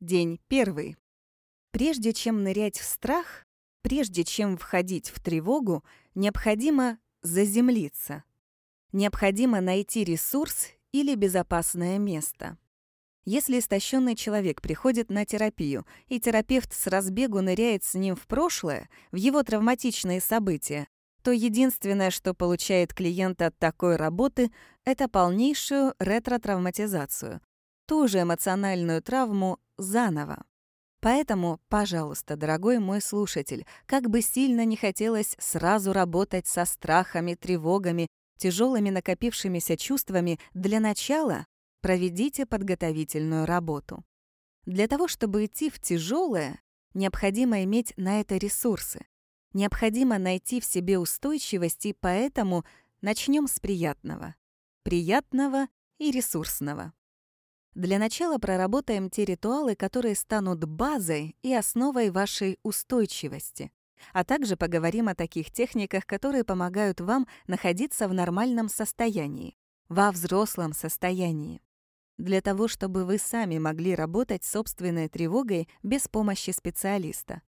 День первый. Прежде чем нырять в страх, прежде чем входить в тревогу, необходимо заземлиться. Необходимо найти ресурс или безопасное место. Если истощенный человек приходит на терапию, и терапевт с разбегу ныряет с ним в прошлое, в его травматичные события, то единственное, что получает клиент от такой работы, это полнейшую ретро-травматизацию, ту же эмоциональную травму заново. Поэтому, пожалуйста, дорогой мой слушатель, как бы сильно не хотелось сразу работать со страхами, тревогами, тяжелыми накопившимися чувствами, для начала проведите подготовительную работу. Для того, чтобы идти в тяжелое, необходимо иметь на это ресурсы. Необходимо найти в себе устойчивость, и поэтому начнем с приятного. Приятного и ресурсного. Для начала проработаем те ритуалы, которые станут базой и основой вашей устойчивости. А также поговорим о таких техниках, которые помогают вам находиться в нормальном состоянии, во взрослом состоянии для того, чтобы вы сами могли работать собственной тревогой без помощи специалиста.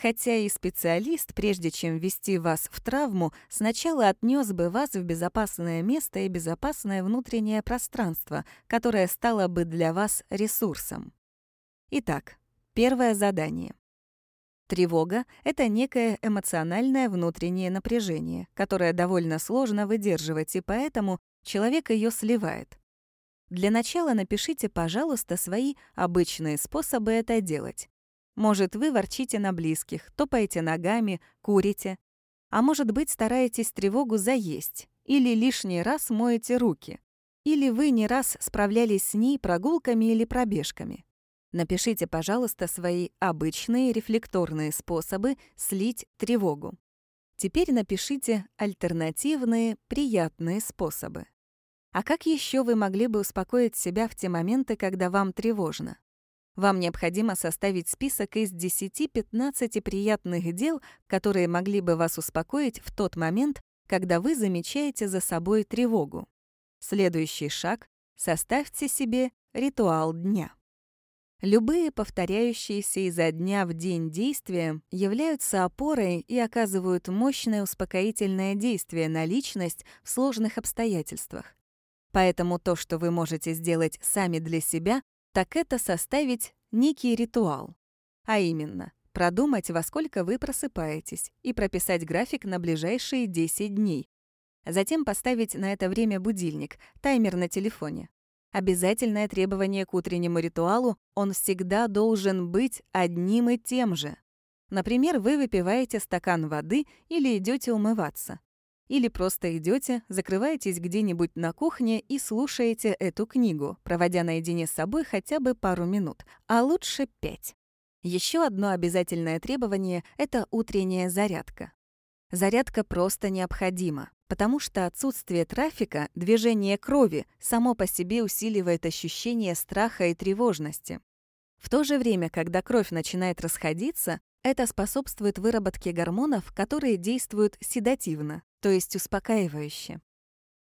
Хотя и специалист, прежде чем ввести вас в травму, сначала отнес бы вас в безопасное место и безопасное внутреннее пространство, которое стало бы для вас ресурсом. Итак, первое задание. Тревога — это некое эмоциональное внутреннее напряжение, которое довольно сложно выдерживать, и поэтому человек ее сливает. Для начала напишите, пожалуйста, свои обычные способы это делать. Может, вы ворчите на близких, топаете ногами, курите. А может быть, стараетесь тревогу заесть или лишний раз моете руки. Или вы не раз справлялись с ней прогулками или пробежками. Напишите, пожалуйста, свои обычные рефлекторные способы слить тревогу. Теперь напишите альтернативные приятные способы. А как еще вы могли бы успокоить себя в те моменты, когда вам тревожно? Вам необходимо составить список из 10-15 приятных дел, которые могли бы вас успокоить в тот момент, когда вы замечаете за собой тревогу. Следующий шаг — составьте себе ритуал дня. Любые повторяющиеся изо дня в день действия являются опорой и оказывают мощное успокоительное действие на личность в сложных обстоятельствах. Поэтому то, что вы можете сделать сами для себя, так это составить некий ритуал. А именно, продумать, во сколько вы просыпаетесь, и прописать график на ближайшие 10 дней. Затем поставить на это время будильник, таймер на телефоне. Обязательное требование к утреннему ритуалу — он всегда должен быть одним и тем же. Например, вы выпиваете стакан воды или идете умываться. Или просто идете, закрываетесь где-нибудь на кухне и слушаете эту книгу, проводя наедине с собой хотя бы пару минут, а лучше пять. Еще одно обязательное требование — это утренняя зарядка. Зарядка просто необходима, потому что отсутствие трафика, движение крови само по себе усиливает ощущение страха и тревожности. В то же время, когда кровь начинает расходиться, это способствует выработке гормонов, которые действуют седативно, то есть успокаивающе.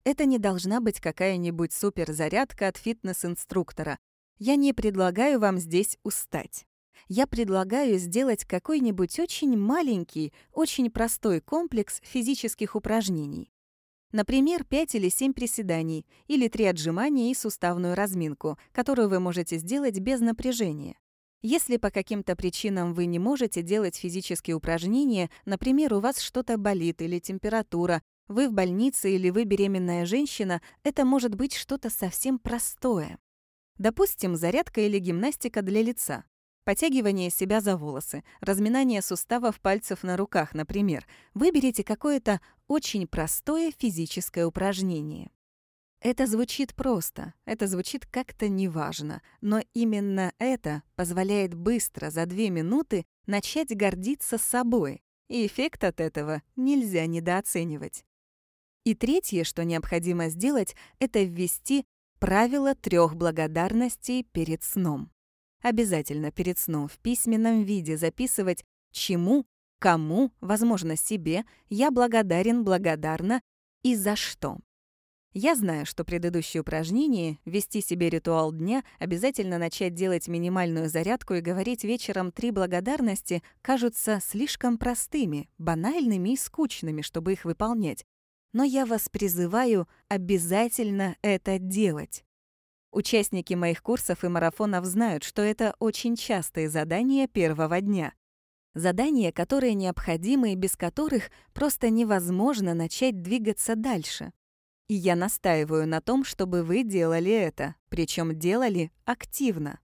Это не должна быть какая-нибудь суперзарядка от фитнес-инструктора. Я не предлагаю вам здесь устать. Я предлагаю сделать какой-нибудь очень маленький, очень простой комплекс физических упражнений. Например, 5 или 7 приседаний, или 3 отжимания и суставную разминку, которую вы можете сделать без напряжения. Если по каким-то причинам вы не можете делать физические упражнения, например, у вас что-то болит или температура, вы в больнице или вы беременная женщина, это может быть что-то совсем простое. Допустим, зарядка или гимнастика для лица. Потягивание себя за волосы, разминание суставов пальцев на руках, например. Выберите какое-то очень простое физическое упражнение. Это звучит просто, это звучит как-то неважно, но именно это позволяет быстро, за две минуты, начать гордиться собой, и эффект от этого нельзя недооценивать. И третье, что необходимо сделать, это ввести правило трех благодарностей перед сном. Обязательно перед сном в письменном виде записывать, чему, кому, возможно, себе, я благодарен, благодарна и за что. Я знаю, что предыдущие упражнения — вести себе ритуал дня, обязательно начать делать минимальную зарядку и говорить вечером три благодарности — кажутся слишком простыми, банальными и скучными, чтобы их выполнять. Но я вас призываю обязательно это делать. Участники моих курсов и марафонов знают, что это очень частые задания первого дня. Задания, которые необходимы и без которых просто невозможно начать двигаться дальше. И я настаиваю на том, чтобы вы делали это, причем делали активно.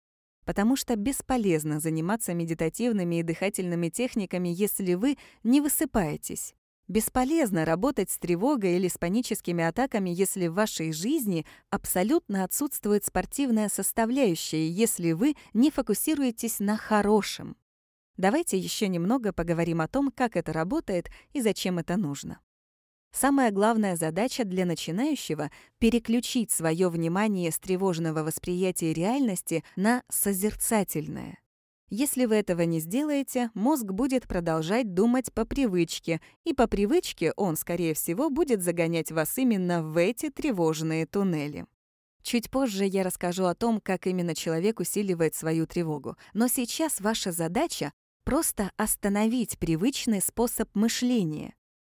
Потому что бесполезно заниматься медитативными и дыхательными техниками, если вы не высыпаетесь. Бесполезно работать с тревогой или с паническими атаками, если в вашей жизни абсолютно отсутствует спортивная составляющая, если вы не фокусируетесь на хорошем. Давайте еще немного поговорим о том, как это работает и зачем это нужно. Самая главная задача для начинающего — переключить свое внимание с тревожного восприятия реальности на созерцательное. Если вы этого не сделаете, мозг будет продолжать думать по привычке, и по привычке он, скорее всего, будет загонять вас именно в эти тревожные туннели. Чуть позже я расскажу о том, как именно человек усиливает свою тревогу. Но сейчас ваша задача — просто остановить привычный способ мышления.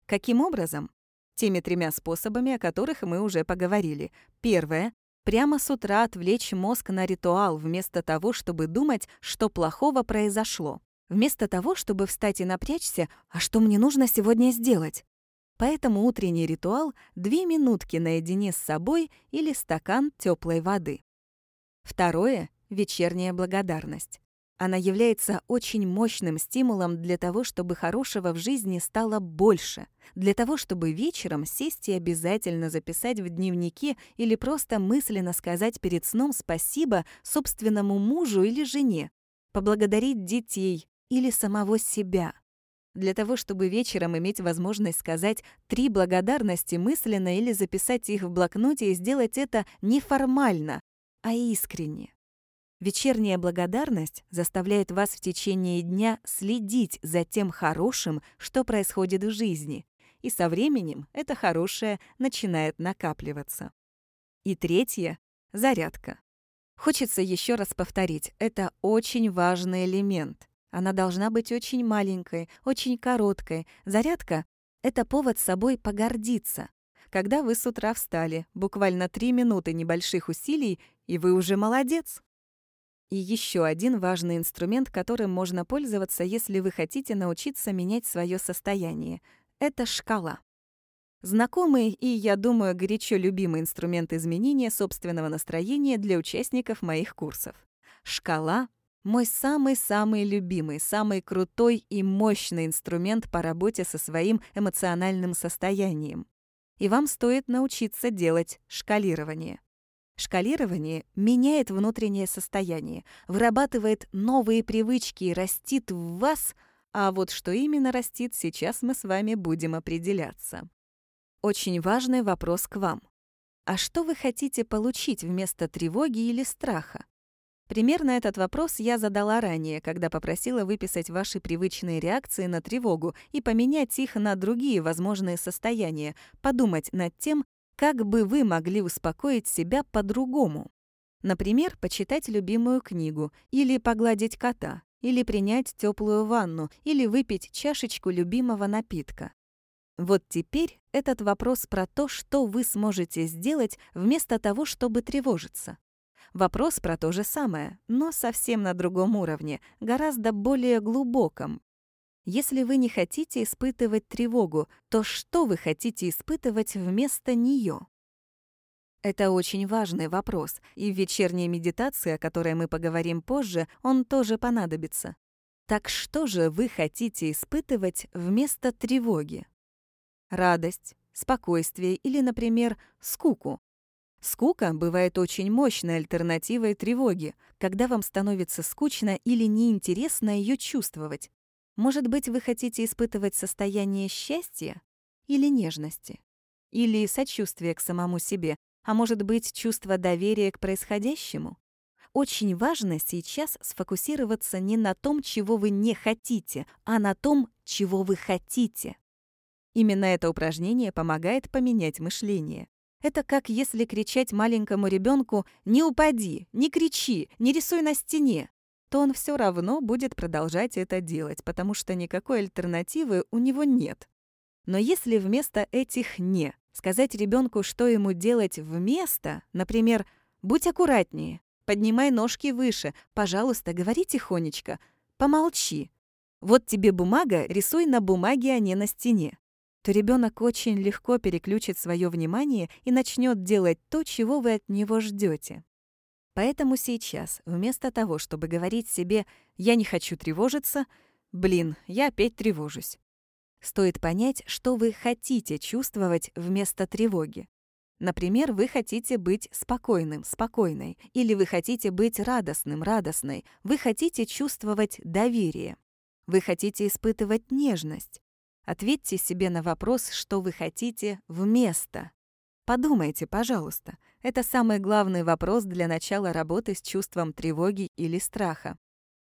Каким образом? Теми тремя способами, о которых мы уже поговорили. Первое — прямо с утра отвлечь мозг на ритуал, вместо того, чтобы думать, что плохого произошло. Вместо того, чтобы встать и напрячься, а что мне нужно сегодня сделать? Поэтому утренний ритуал — две минутки наедине с собой или стакан теплой воды. Второе — вечерняя благодарность. Она является очень мощным стимулом для того, чтобы хорошего в жизни стало больше, для того, чтобы вечером сесть и обязательно записать в дневнике или просто мысленно сказать перед сном спасибо собственному мужу или жене, поблагодарить детей или самого себя. Для того, чтобы вечером иметь возможность сказать три благодарности мысленно или записать их в блокноте и сделать это не формально, а искренне. Вечерняя благодарность заставляет вас в течение дня следить за тем хорошим, что происходит в жизни, и со временем это хорошее начинает накапливаться. И третье — зарядка. Хочется еще раз повторить, это очень важный элемент. Она должна быть очень маленькой, очень короткой. Зарядка — это повод собой погордиться. Когда вы с утра встали, буквально три минуты небольших усилий, и вы уже молодец. И еще один важный инструмент, которым можно пользоваться, если вы хотите научиться менять свое состояние — это шкала. Знакомый и, я думаю, горячо любимый инструмент изменения собственного настроения для участников моих курсов. Шкала — мой самый-самый любимый, самый крутой и мощный инструмент по работе со своим эмоциональным состоянием. И вам стоит научиться делать шкалирование. Шкалирование меняет внутреннее состояние, вырабатывает новые привычки и растит в вас, а вот что именно растит, сейчас мы с вами будем определяться. Очень важный вопрос к вам. А что вы хотите получить вместо тревоги или страха? Примерно этот вопрос я задала ранее, когда попросила выписать ваши привычные реакции на тревогу и поменять их на другие возможные состояния, подумать над тем, как бы вы могли успокоить себя по-другому? Например, почитать любимую книгу, или погладить кота, или принять теплую ванну, или выпить чашечку любимого напитка. Вот теперь этот вопрос про то, что вы сможете сделать вместо того, чтобы тревожиться. Вопрос про то же самое, но совсем на другом уровне, гораздо более глубоком, если вы не хотите испытывать тревогу, то что вы хотите испытывать вместо нее? Это очень важный вопрос, и в вечерней медитации, о которой мы поговорим позже, он тоже понадобится. Так что же вы хотите испытывать вместо тревоги? Радость, спокойствие или, например, скуку. Скука бывает очень мощной альтернативой тревоге, когда вам становится скучно или неинтересно ее чувствовать. Может быть, вы хотите испытывать состояние счастья или нежности? Или сочувствия к самому себе, а может быть, чувство доверия к происходящему? Очень важно сейчас сфокусироваться не на том, чего вы не хотите, а на том, чего вы хотите. Именно это упражнение помогает поменять мышление. Это как если кричать маленькому ребенку «не упади», «не кричи», «не рисуй на стене», то он все равно будет продолжать это делать, потому что никакой альтернативы у него нет. Но если вместо этих «не» сказать ребенку, что ему делать вместо, например, «будь аккуратнее», «поднимай ножки выше», «пожалуйста, говори тихонечко», «помолчи», «вот тебе бумага, рисуй на бумаге, а не на стене», то ребенок очень легко переключит свое внимание и начнет делать то, чего вы от него ждете. Поэтому сейчас, вместо того, чтобы говорить себе «я не хочу тревожиться», «блин, я опять тревожусь», стоит понять, что вы хотите чувствовать вместо тревоги. Например, вы хотите быть спокойным, спокойной, или вы хотите быть радостным, радостной, вы хотите чувствовать доверие, вы хотите испытывать нежность, Ответьте себе на вопрос, что вы хотите вместо. Подумайте, пожалуйста. Это самый главный вопрос для начала работы с чувством тревоги или страха.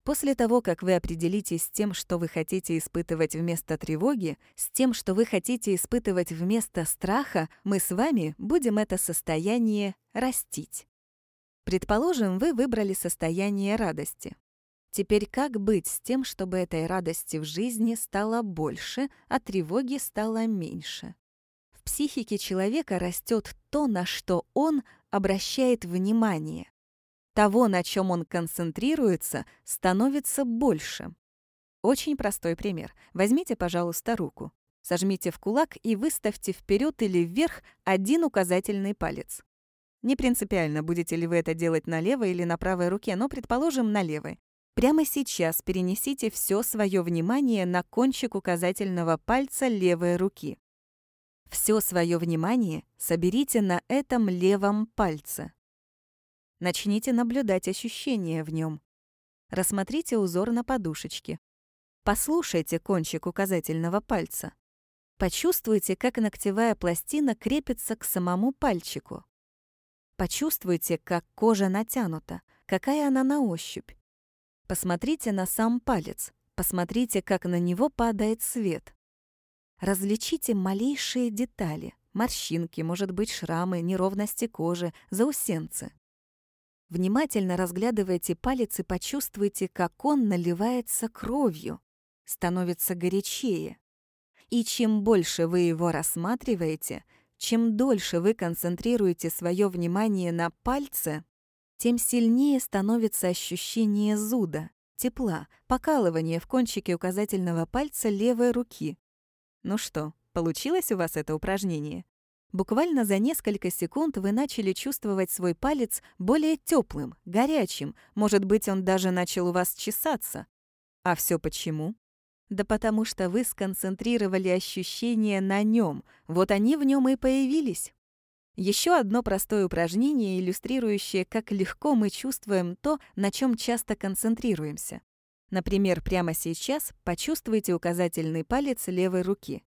После того, как вы определитесь с тем, что вы хотите испытывать вместо тревоги, с тем, что вы хотите испытывать вместо страха, мы с вами будем это состояние растить. Предположим, вы выбрали состояние радости. Теперь как быть с тем, чтобы этой радости в жизни стало больше, а тревоги стало меньше? Психике человека растет то, на что он обращает внимание. Того, на чем он концентрируется, становится больше. Очень простой пример. Возьмите, пожалуйста, руку. Сожмите в кулак и выставьте вперед или вверх один указательный палец. Не принципиально, будете ли вы это делать на левой или на правой руке, но, предположим, на левой. Прямо сейчас перенесите все свое внимание на кончик указательного пальца левой руки. Все свое внимание соберите на этом левом пальце. Начните наблюдать ощущения в нем. Рассмотрите узор на подушечке. Послушайте кончик указательного пальца. Почувствуйте, как ногтевая пластина крепится к самому пальчику. Почувствуйте, как кожа натянута, какая она на ощупь. Посмотрите на сам палец, посмотрите, как на него падает свет. Различите малейшие детали, морщинки, может быть, шрамы, неровности кожи, заусенцы. Внимательно разглядывайте палец и почувствуйте, как он наливается кровью, становится горячее. И чем больше вы его рассматриваете, чем дольше вы концентрируете свое внимание на пальце, тем сильнее становится ощущение зуда, тепла, покалывания в кончике указательного пальца левой руки. Ну что, получилось у вас это упражнение? Буквально за несколько секунд вы начали чувствовать свой палец более теплым, горячим, может быть, он даже начал у вас чесаться. А все почему? Да потому что вы сконцентрировали ощущения на нем, вот они в нем и появились. Еще одно простое упражнение, иллюстрирующее, как легко мы чувствуем то, на чем часто концентрируемся. Например, прямо сейчас почувствуйте указательный палец левой руки.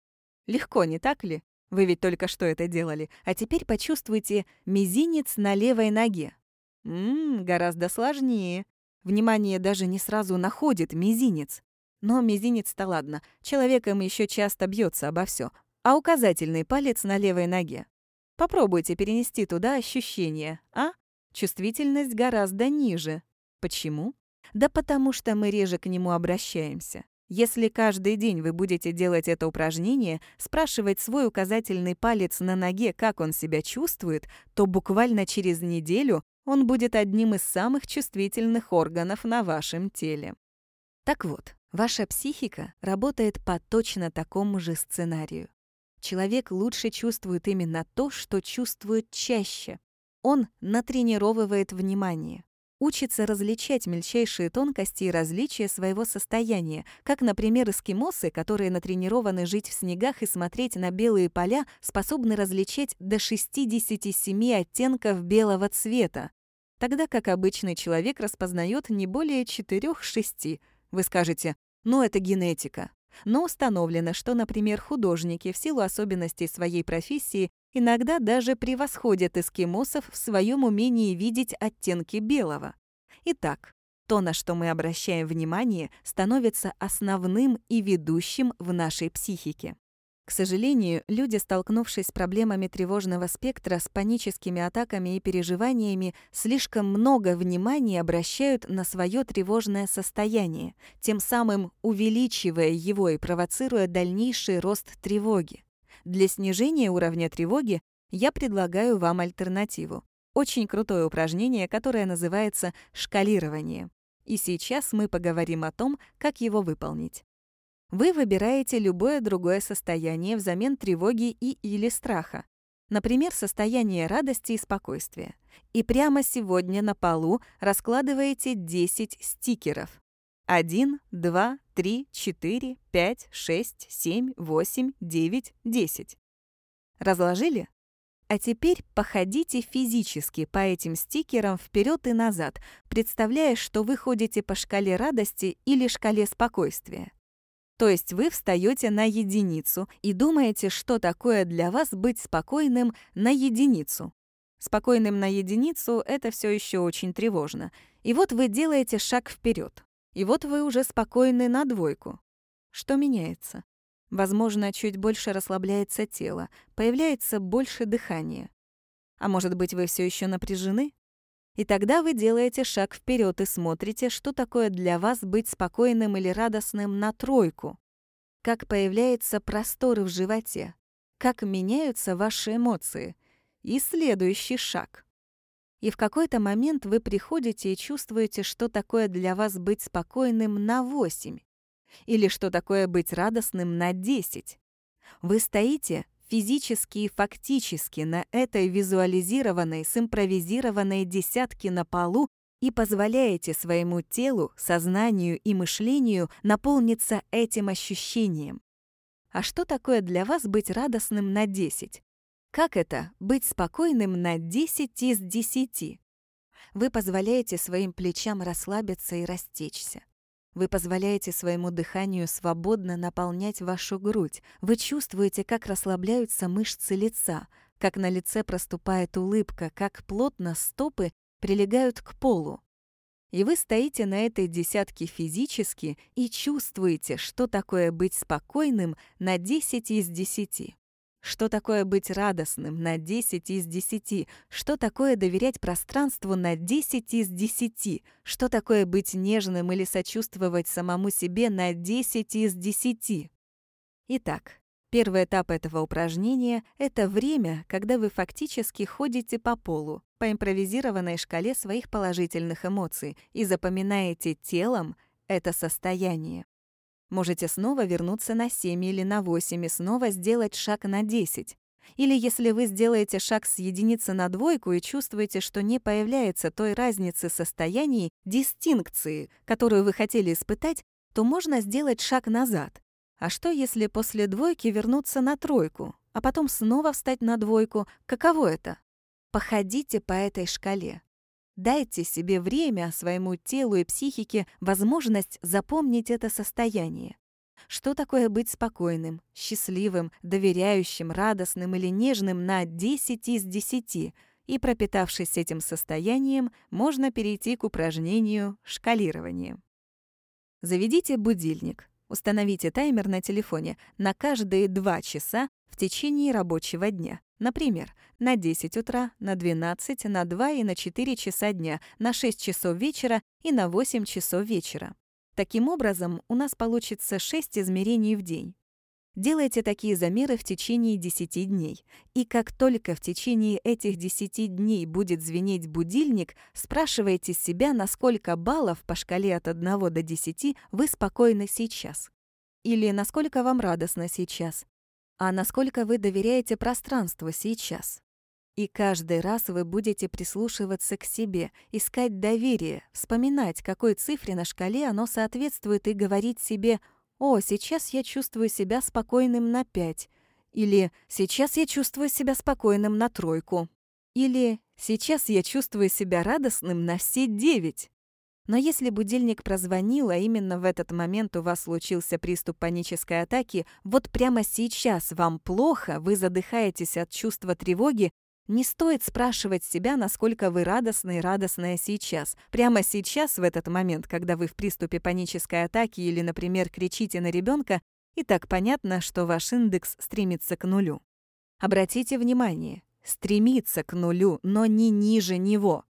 Легко, не так ли? Вы ведь только что это делали. А теперь почувствуйте мизинец на левой ноге. Ммм, гораздо сложнее. Внимание даже не сразу находит мизинец. Но мизинец-то ладно, человеком еще часто бьется обо все. А указательный палец на левой ноге. Попробуйте перенести туда ощущения, а? Чувствительность гораздо ниже. Почему? Да потому что мы реже к нему обращаемся. Если каждый день вы будете делать это упражнение, спрашивать свой указательный палец на ноге, как он себя чувствует, то буквально через неделю он будет одним из самых чувствительных органов на вашем теле. Так вот, ваша психика работает по точно такому же сценарию. Человек лучше чувствует именно то, что чувствует чаще. Он натренировывает внимание, учится различать мельчайшие тонкости и различия своего состояния, как, например, эскимосы, которые натренированы жить в снегах и смотреть на белые поля, способны различать до 67 оттенков белого цвета, тогда как обычный человек распознает не более 4-6. Вы скажете, ну это генетика. Но установлено, что, например, художники в силу особенностей своей профессии иногда даже превосходят эскимосов в своем умении видеть оттенки белого. Итак, то, на что мы обращаем внимание, становится основным и ведущим в нашей психике. К сожалению, люди, столкнувшись с проблемами тревожного спектра, с паническими атаками и переживаниями, слишком много внимания обращают на свое тревожное состояние, тем самым увеличивая его и провоцируя дальнейший рост тревоги. Для снижения уровня тревоги я предлагаю вам альтернативу. Очень крутое упражнение, которое называется шкалирование. И сейчас мы поговорим о том, как его выполнить. Вы выбираете любое другое состояние взамен тревоги и или страха. Например, состояние радости и спокойствия. И прямо сегодня на полу раскладываете 10 стикеров. 1, 2, 3, 4, 5, 6, 7, 8, 9, 10. Разложили? А теперь походите физически по этим стикерам вперед и назад, представляя, что вы ходите по шкале радости или шкале спокойствия. То есть вы встаете на единицу и думаете, что такое для вас быть спокойным на единицу. Спокойным на единицу — это все еще очень тревожно. И вот вы делаете шаг вперед. И вот вы уже спокойны на двойку. Что меняется? Возможно, чуть больше расслабляется тело, появляется больше дыхания. А может быть, вы все еще напряжены? И тогда вы делаете шаг вперед и смотрите, что такое для вас быть спокойным или радостным на тройку. Как появляется простор в животе, как меняются ваши эмоции. И следующий шаг. И в какой-то момент вы приходите и чувствуете, что такое для вас быть спокойным на 8. Или что такое быть радостным на 10. Вы стоите физически и фактически на этой визуализированной, симпровизированной десятке на полу и позволяете своему телу, сознанию и мышлению наполниться этим ощущением. А что такое для вас быть радостным на 10? Как это быть спокойным на 10 из 10? Вы позволяете своим плечам расслабиться и растечься. Вы позволяете своему дыханию свободно наполнять вашу грудь. Вы чувствуете, как расслабляются мышцы лица, как на лице проступает улыбка, как плотно стопы прилегают к полу. И вы стоите на этой десятке физически и чувствуете, что такое быть спокойным на 10 из 10. Что такое быть радостным на 10 из 10? Что такое доверять пространству на 10 из 10? Что такое быть нежным или сочувствовать самому себе на 10 из 10? Итак, первый этап этого упражнения — это время, когда вы фактически ходите по полу, по импровизированной шкале своих положительных эмоций и запоминаете телом это состояние. Можете снова вернуться на 7 или на 8 и снова сделать шаг на 10. Или если вы сделаете шаг с единицы на двойку и чувствуете, что не появляется той разницы состояний, дистинкции, которую вы хотели испытать, то можно сделать шаг назад. А что, если после двойки вернуться на тройку, а потом снова встать на двойку? Каково это? Походите по этой шкале. Дайте себе время, своему телу и психике возможность запомнить это состояние. Что такое быть спокойным, счастливым, доверяющим, радостным или нежным на 10 из 10? И пропитавшись этим состоянием, можно перейти к упражнению шкалирования. Заведите будильник. Установите таймер на телефоне на каждые 2 часа в течение рабочего дня. Например, на 10 утра, на 12, на 2 и на 4 часа дня, на 6 часов вечера и на 8 часов вечера. Таким образом, у нас получится 6 измерений в день. Делайте такие замеры в течение 10 дней. И как только в течение этих 10 дней будет звенеть будильник, спрашивайте себя, на сколько баллов по шкале от 1 до 10 вы спокойны сейчас. Или насколько вам радостно сейчас а насколько вы доверяете пространству сейчас. И каждый раз вы будете прислушиваться к себе, искать доверие, вспоминать, какой цифре на шкале оно соответствует, и говорить себе «О, сейчас я чувствую себя спокойным на пять», или «Сейчас я чувствую себя спокойным на тройку», или «Сейчас я чувствую себя радостным на все девять». Но если будильник прозвонил, а именно в этот момент у вас случился приступ панической атаки, вот прямо сейчас вам плохо, вы задыхаетесь от чувства тревоги, не стоит спрашивать себя, насколько вы радостны и радостная сейчас. Прямо сейчас, в этот момент, когда вы в приступе панической атаки или, например, кричите на ребенка, И так понятно, что ваш индекс стремится к нулю. Обратите внимание, стремится к нулю, но не ниже него.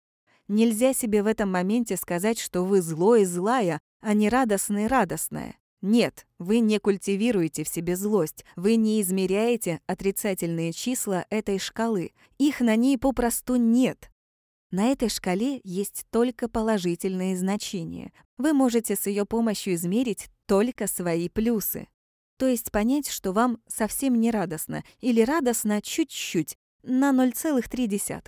Нельзя себе в этом моменте сказать, что вы злой и злая, а не радостная и радостная. Нет, вы не культивируете в себе злость, вы не измеряете отрицательные числа этой шкалы. Их на ней попросту нет. На этой шкале есть только положительные значения. Вы можете с ее помощью измерить только свои плюсы. То есть понять, что вам совсем не радостно или радостно чуть-чуть, на 0,3.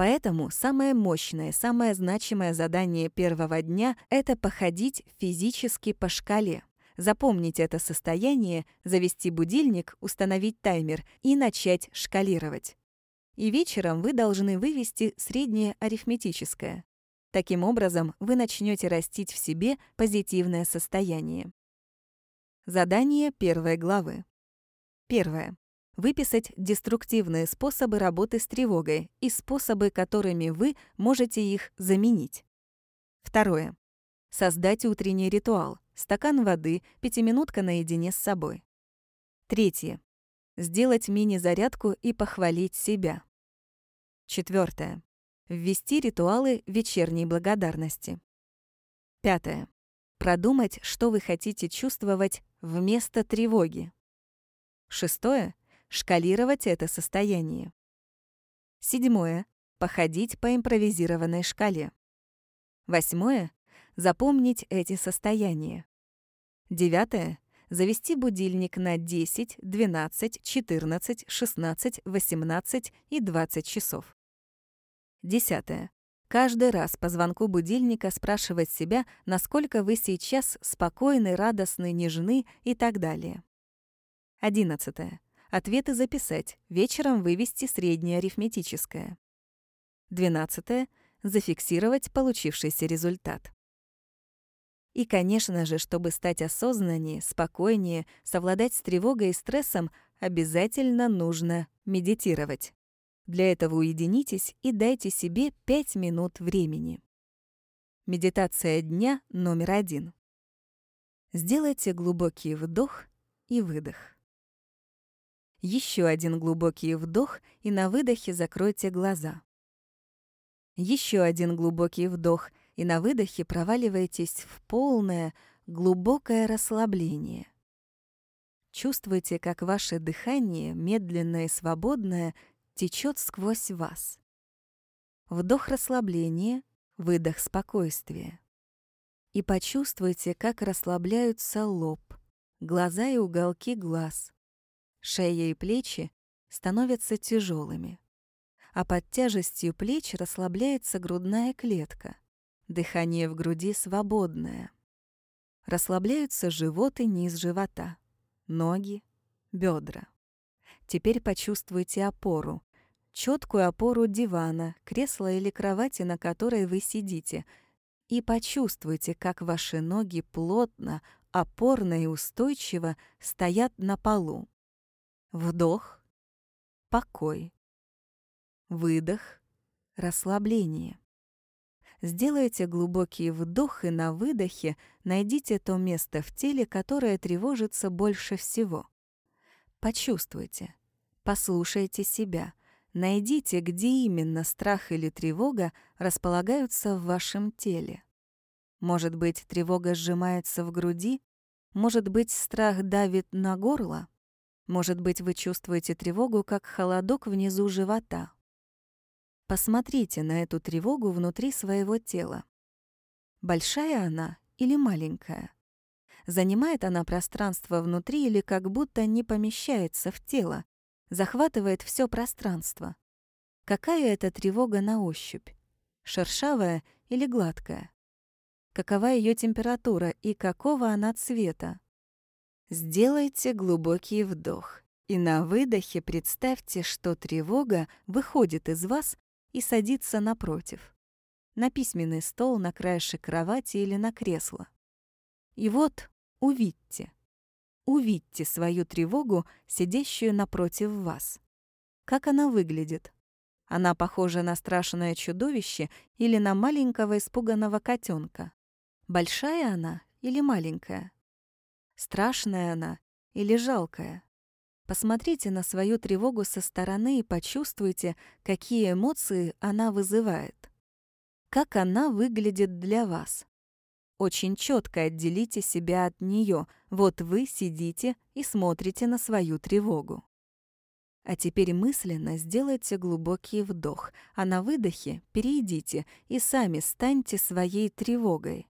Поэтому самое мощное, самое значимое задание первого дня — это походить физически по шкале. Запомнить это состояние, завести будильник, установить таймер и начать шкалировать. И вечером вы должны вывести среднее арифметическое. Таким образом, вы начнете растить в себе позитивное состояние. Задание первой главы. Первое. Выписать деструктивные способы работы с тревогой и способы, которыми вы можете их заменить. Второе. Создать утренний ритуал. Стакан воды, пятиминутка наедине с собой. Третье. Сделать мини-зарядку и похвалить себя. Четвертое. Ввести ритуалы вечерней благодарности. Пятое. Продумать, что вы хотите чувствовать вместо тревоги. Шестое — шкалировать это состояние. Седьмое — походить по импровизированной шкале. Восьмое — запомнить эти состояния. Девятое — завести будильник на 10, 12, 14, 16, 18 и 20 часов. Десятое. Каждый раз по звонку будильника спрашивать себя, насколько вы сейчас спокойны, радостны, нежны и так далее. Одиннадцатое. Ответы записать, вечером вывести среднее арифметическое. Двенадцатое. Зафиксировать получившийся результат. И, конечно же, чтобы стать осознаннее, спокойнее, совладать с тревогой и стрессом, обязательно нужно медитировать. Для этого уединитесь и дайте себе 5 минут времени. Медитация дня номер один. Сделайте глубокий вдох и выдох. Еще один глубокий вдох, и на выдохе закройте глаза. Еще один глубокий вдох, и на выдохе проваливайтесь в полное, глубокое расслабление. Чувствуйте, как ваше дыхание, медленное и свободное, течет сквозь вас. Вдох расслабления, выдох спокойствия. И почувствуйте, как расслабляются лоб, глаза и уголки глаз. Шея и плечи становятся тяжелыми. А под тяжестью плеч расслабляется грудная клетка. Дыхание в груди свободное. Расслабляются живот и низ живота, ноги, бедра. Теперь почувствуйте опору, четкую опору дивана, кресла или кровати, на которой вы сидите, и почувствуйте, как ваши ноги плотно, опорно и устойчиво стоят на полу. Вдох, покой. Выдох, расслабление. Сделайте глубокий вдох и на выдохе найдите то место в теле, которое тревожится больше всего. Почувствуйте, послушайте себя, Найдите, где именно страх или тревога располагаются в вашем теле. Может быть, тревога сжимается в груди? Может быть, страх давит на горло? Может быть, вы чувствуете тревогу, как холодок внизу живота? Посмотрите на эту тревогу внутри своего тела. Большая она или маленькая? Занимает она пространство внутри или как будто не помещается в тело, захватывает все пространство. Какая это тревога на ощупь? Шершавая или гладкая? Какова ее температура и какого она цвета? Сделайте глубокий вдох и на выдохе представьте, что тревога выходит из вас и садится напротив. На письменный стол, на краешек кровати или на кресло. И вот увидьте, Увидьте свою тревогу, сидящую напротив вас. Как она выглядит? Она похожа на страшное чудовище или на маленького испуганного котенка? Большая она или маленькая? Страшная она или жалкая? Посмотрите на свою тревогу со стороны и почувствуйте, какие эмоции она вызывает. Как она выглядит для вас. Очень четко отделите себя от нее. Вот вы сидите и смотрите на свою тревогу. А теперь мысленно сделайте глубокий вдох, а на выдохе перейдите и сами станьте своей тревогой.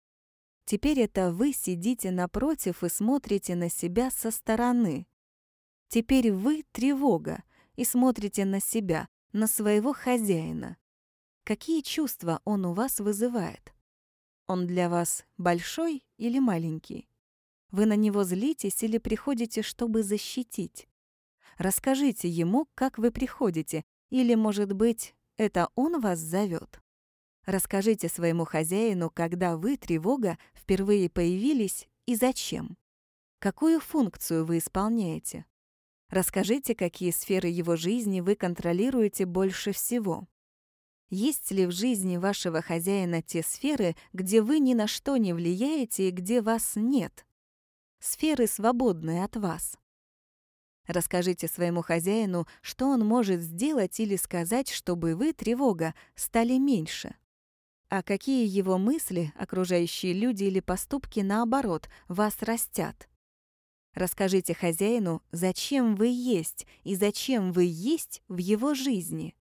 Теперь это вы сидите напротив и смотрите на себя со стороны. Теперь вы тревога и смотрите на себя, на своего хозяина. Какие чувства он у вас вызывает? Он для вас большой или маленький? Вы на него злитесь или приходите, чтобы защитить? Расскажите ему, как вы приходите, или, может быть, это он вас зовет. Расскажите своему хозяину, когда вы, тревога, впервые появились и зачем. Какую функцию вы исполняете? Расскажите, какие сферы его жизни вы контролируете больше всего. Есть ли в жизни вашего хозяина те сферы, где вы ни на что не влияете и где вас нет? Сферы, свободные от вас. Расскажите своему хозяину, что он может сделать или сказать, чтобы вы, тревога, стали меньше. А какие его мысли, окружающие люди или поступки, наоборот, вас растят. Расскажите хозяину, зачем вы есть и зачем вы есть в его жизни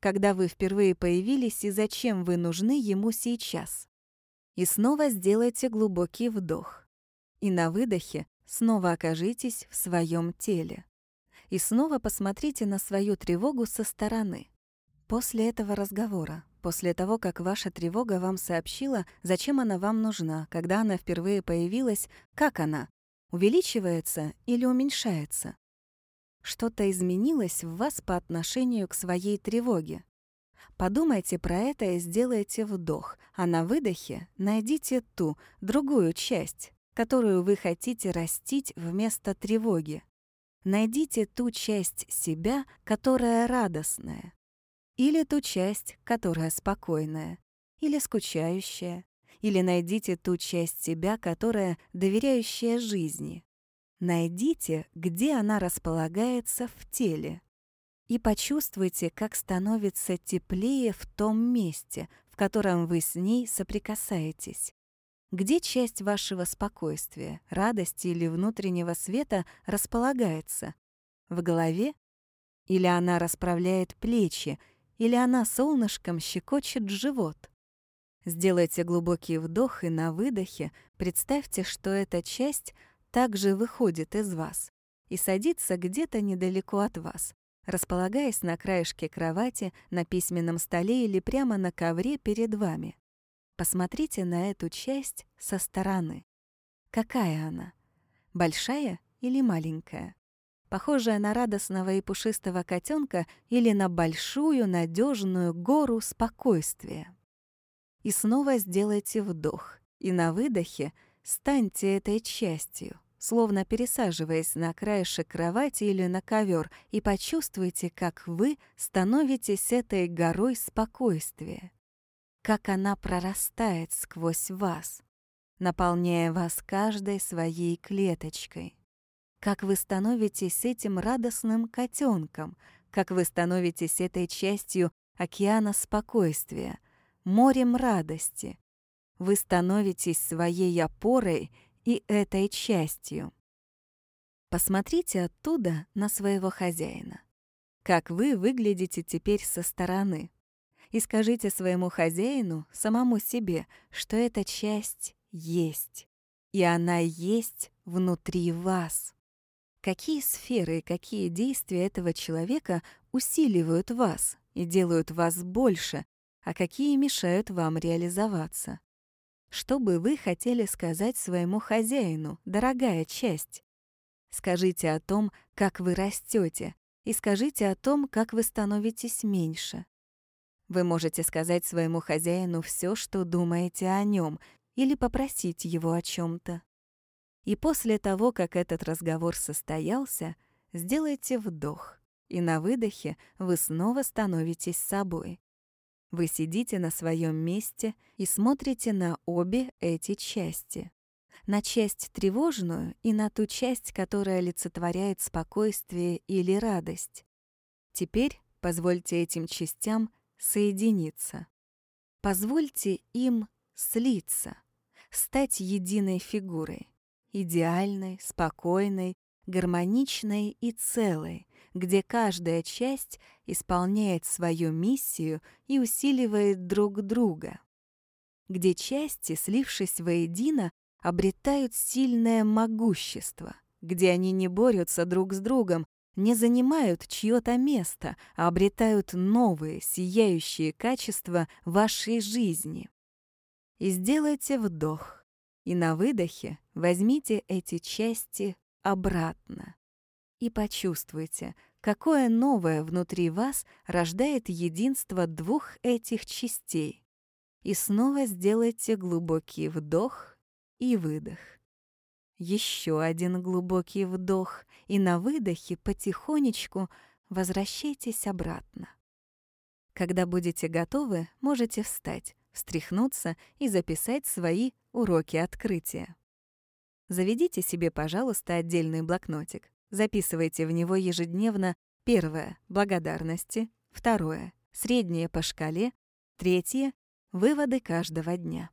когда вы впервые появились и зачем вы нужны ему сейчас. И снова сделайте глубокий вдох. И на выдохе снова окажитесь в своем теле. И снова посмотрите на свою тревогу со стороны. После этого разговора, после того, как ваша тревога вам сообщила, зачем она вам нужна, когда она впервые появилась, как она, увеличивается или уменьшается? Что-то изменилось в вас по отношению к своей тревоге. Подумайте про это и сделайте вдох, а на выдохе найдите ту, другую часть, которую вы хотите растить вместо тревоги. Найдите ту часть себя, которая радостная. Или ту часть, которая спокойная. Или скучающая. Или найдите ту часть себя, которая доверяющая жизни. Найдите, где она располагается в теле. И почувствуйте, как становится теплее в том месте, в котором вы с ней соприкасаетесь. Где часть вашего спокойствия, радости или внутреннего света располагается? В голове? Или она расправляет плечи, или она солнышком щекочет живот? Сделайте глубокий вдох и на выдохе представьте, что эта часть — также выходит из вас и садится где-то недалеко от вас, располагаясь на краешке кровати, на письменном столе или прямо на ковре перед вами. Посмотрите на эту часть со стороны. Какая она? Большая или маленькая? Похожая на радостного и пушистого котенка или на большую надежную гору спокойствия? И снова сделайте вдох, и на выдохе — Станьте этой частью, словно пересаживаясь на краешек кровати или на ковер, и почувствуйте, как вы становитесь этой горой спокойствия, как она прорастает сквозь вас, наполняя вас каждой своей клеточкой, как вы становитесь этим радостным котенком, как вы становитесь этой частью океана спокойствия, морем радости, вы становитесь своей опорой и этой частью. Посмотрите оттуда на своего хозяина. Как вы выглядите теперь со стороны. И скажите своему хозяину, самому себе, что эта часть есть. И она есть внутри вас. Какие сферы какие действия этого человека усиливают вас и делают вас больше, а какие мешают вам реализоваться? Что бы вы хотели сказать своему хозяину, дорогая часть? Скажите о том, как вы растете, и скажите о том, как вы становитесь меньше. Вы можете сказать своему хозяину все, что думаете о нем, или попросить его о чем-то. И после того, как этот разговор состоялся, сделайте вдох, и на выдохе вы снова становитесь собой. Вы сидите на своем месте и смотрите на обе эти части. на часть тревожную и на ту часть, которая олицетворяет спокойствие или радость. Теперь позвольте этим частям соединиться. Позвольте им слиться, стать единой фигурой, идеальной, спокойной, гармоничной и целой, где каждая часть исполняет свою миссию и усиливает друг друга, где части, слившись воедино, обретают сильное могущество, где они не борются друг с другом, не занимают чье-то место, а обретают новые, сияющие качества вашей жизни. И сделайте вдох, и на выдохе возьмите эти части обратно. И почувствуйте, какое новое внутри вас рождает единство двух этих частей. И снова сделайте глубокий вдох и выдох. Еще один глубокий вдох, и на выдохе потихонечку возвращайтесь обратно. Когда будете готовы, можете встать, встряхнуться и записать свои уроки открытия. Заведите себе, пожалуйста, отдельный блокнотик. Записывайте в него ежедневно первое — благодарности, второе — среднее по шкале, третье — выводы каждого дня.